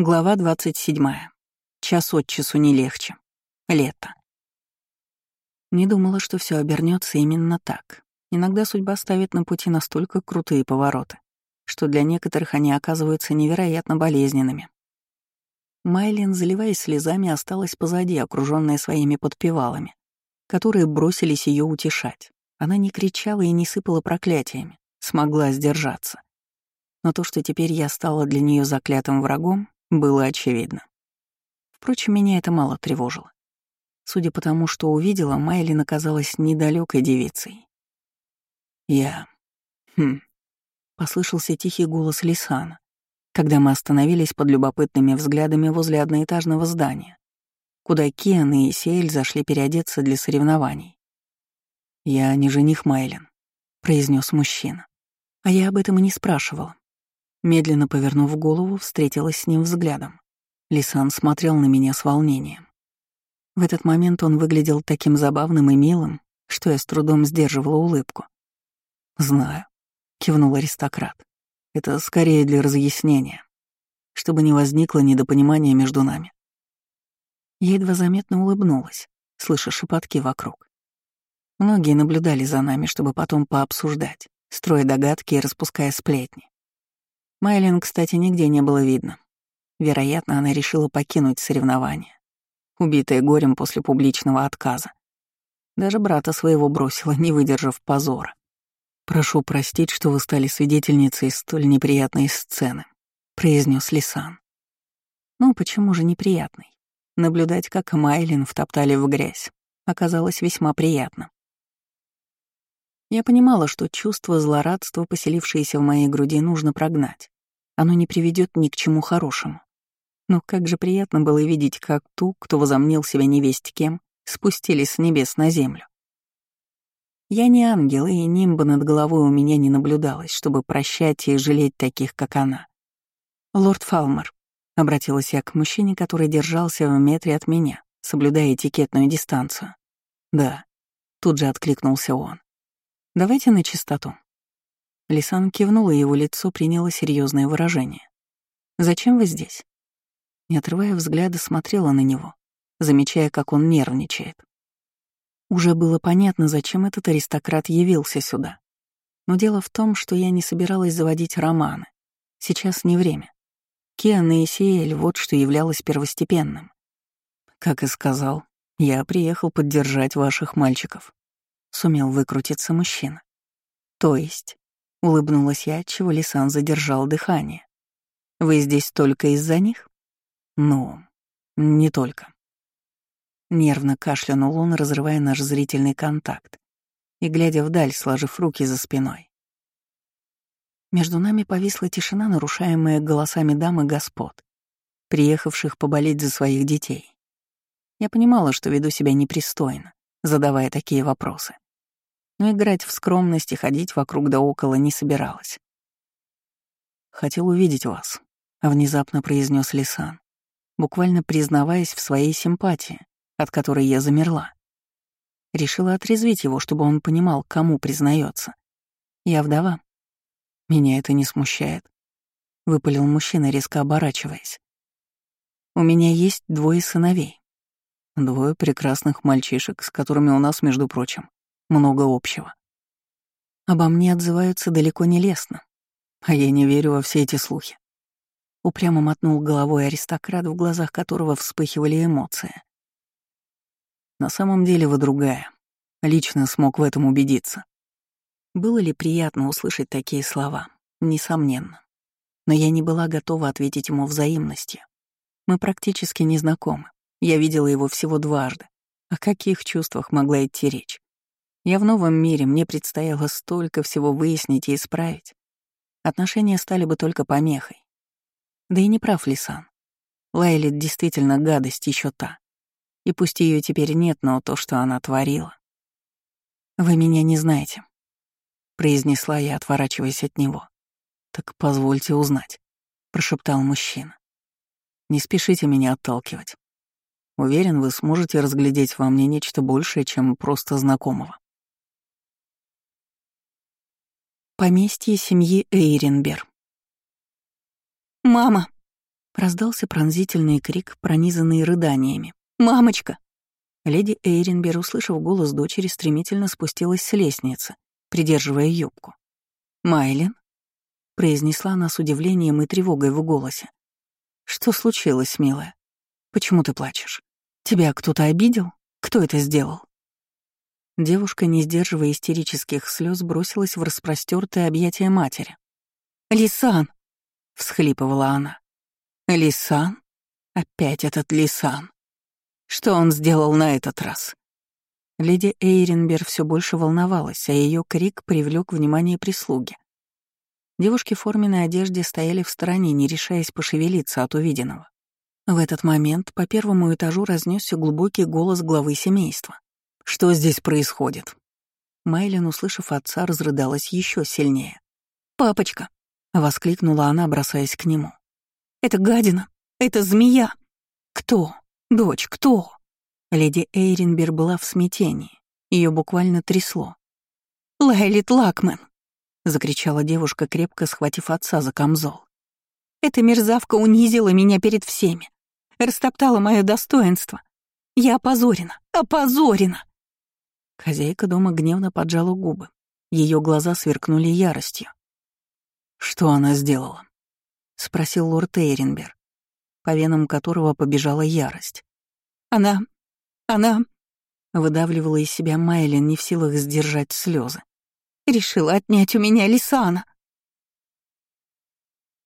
Глава 27. Час от часу не легче. Лето. Не думала, что все обернется именно так. Иногда судьба ставит на пути настолько крутые повороты, что для некоторых они оказываются невероятно болезненными. Майлин, заливаясь слезами, осталась позади, окруженная своими подпевалами, которые бросились ее утешать. Она не кричала и не сыпала проклятиями, смогла сдержаться. Но то, что теперь я стала для нее заклятым врагом, было очевидно. Впрочем, меня это мало тревожило. Судя по тому, что увидела, Майлин оказалась недалекой девицей. Я... Хм... Послышался тихий голос Лисана, когда мы остановились под любопытными взглядами возле одноэтажного здания, куда Киан и Сиэль зашли переодеться для соревнований. «Я не жених Майлин», — произнес мужчина. А я об этом и не спрашивала. Медленно повернув голову, встретилась с ним взглядом. Лисан смотрел на меня с волнением. В этот момент он выглядел таким забавным и милым, что я с трудом сдерживала улыбку. «Знаю», — кивнул аристократ. «Это скорее для разъяснения, чтобы не возникло недопонимания между нами». Я едва заметно улыбнулась, слыша шепотки вокруг. Многие наблюдали за нами, чтобы потом пообсуждать, строя догадки и распуская сплетни. Майлин, кстати, нигде не было видно. Вероятно, она решила покинуть соревнования, убитая горем после публичного отказа. Даже брата своего бросила, не выдержав позора. «Прошу простить, что вы стали свидетельницей столь неприятной сцены», — произнес Лисан. «Ну, почему же неприятной? Наблюдать, как Майлин втоптали в грязь, оказалось весьма приятно. Я понимала, что чувство злорадства, поселившееся в моей груди, нужно прогнать. Оно не приведет ни к чему хорошему. Но как же приятно было видеть, как ту, кто возомнил себя невесть кем, спустились с небес на землю. Я не ангел, и нимба над головой у меня не наблюдалось, чтобы прощать и жалеть таких, как она. «Лорд Фалмер», — обратилась я к мужчине, который держался в метре от меня, соблюдая этикетную дистанцию. «Да», — тут же откликнулся он. Давайте на чистоту. Лисан кивнула, и его лицо приняло серьезное выражение. «Зачем вы здесь?» Не отрывая взгляда, смотрела на него, замечая, как он нервничает. Уже было понятно, зачем этот аристократ явился сюда. Но дело в том, что я не собиралась заводить романы. Сейчас не время. Киана и Сиэль — вот что являлось первостепенным. Как и сказал, я приехал поддержать ваших мальчиков. Сумел выкрутиться мужчина. То есть, улыбнулась я, чего Лисан задержал дыхание. Вы здесь только из-за них? Ну, не только. Нервно кашлянул он, разрывая наш зрительный контакт и глядя вдаль, сложив руки за спиной. Между нами повисла тишина, нарушаемая голосами дам и господ, приехавших поболеть за своих детей. Я понимала, что веду себя непристойно, задавая такие вопросы. Но играть в скромность и ходить вокруг да около не собиралась. «Хотел увидеть вас», — внезапно произнес Лисан, буквально признаваясь в своей симпатии, от которой я замерла. Решила отрезвить его, чтобы он понимал, кому признается. Я вдова. Меня это не смущает. Выпалил мужчина, резко оборачиваясь. У меня есть двое сыновей. Двое прекрасных мальчишек, с которыми у нас, между прочим, много общего. Обо мне отзываются далеко не лестно, а я не верю во все эти слухи. Упрямо мотнул головой аристократ, в глазах которого вспыхивали эмоции. На самом деле вы другая. Лично смог в этом убедиться. Было ли приятно услышать такие слова? Несомненно. Но я не была готова ответить ему взаимностью. Мы практически не знакомы. Я видела его всего дважды. О каких чувствах могла идти речь? Я в новом мире, мне предстояло столько всего выяснить и исправить. Отношения стали бы только помехой. Да и не прав Лисан. Лайлит действительно гадость еще та. И пусть ее теперь нет, но то, что она творила. «Вы меня не знаете», — произнесла я, отворачиваясь от него. «Так позвольте узнать», — прошептал мужчина. «Не спешите меня отталкивать. Уверен, вы сможете разглядеть во мне нечто большее, чем просто знакомого. Поместье семьи Эйренбер. «Мама!» Раздался пронзительный крик, пронизанный рыданиями. «Мамочка!» Леди Эйренбер, услышав голос дочери, стремительно спустилась с лестницы, придерживая юбку. «Майлин?» — произнесла она с удивлением и тревогой в голосе. «Что случилось, милая? Почему ты плачешь? Тебя кто-то обидел? Кто это сделал?» Девушка, не сдерживая истерических слез, бросилась в распростертое объятие матери. «Лисан!» — всхлипывала она. «Лисан? Опять этот Лисан. Что он сделал на этот раз?» Леди Эйренбер все больше волновалась, а ее крик привлек внимание прислуги. Девушки в форменной одежде стояли в стороне, не решаясь пошевелиться от увиденного. В этот момент по первому этажу разнесся глубокий голос главы семейства. Что здесь происходит?» Майлин, услышав отца, разрыдалась еще сильнее. «Папочка!» — воскликнула она, бросаясь к нему. «Это гадина! Это змея! Кто? Дочь, кто?» Леди Эйренбер была в смятении. Ее буквально трясло. «Лайлит Лакмен!» — закричала девушка, крепко схватив отца за камзол. «Эта мерзавка унизила меня перед всеми, растоптала мое достоинство. Я опозорена, опозорена!» Хозяйка дома гневно поджала губы. Ее глаза сверкнули яростью. «Что она сделала?» — спросил лорд Эйренберг, по венам которого побежала ярость. «Она... она...» — выдавливала из себя Майлин, не в силах сдержать слезы. «Решила отнять у меня Лисана!»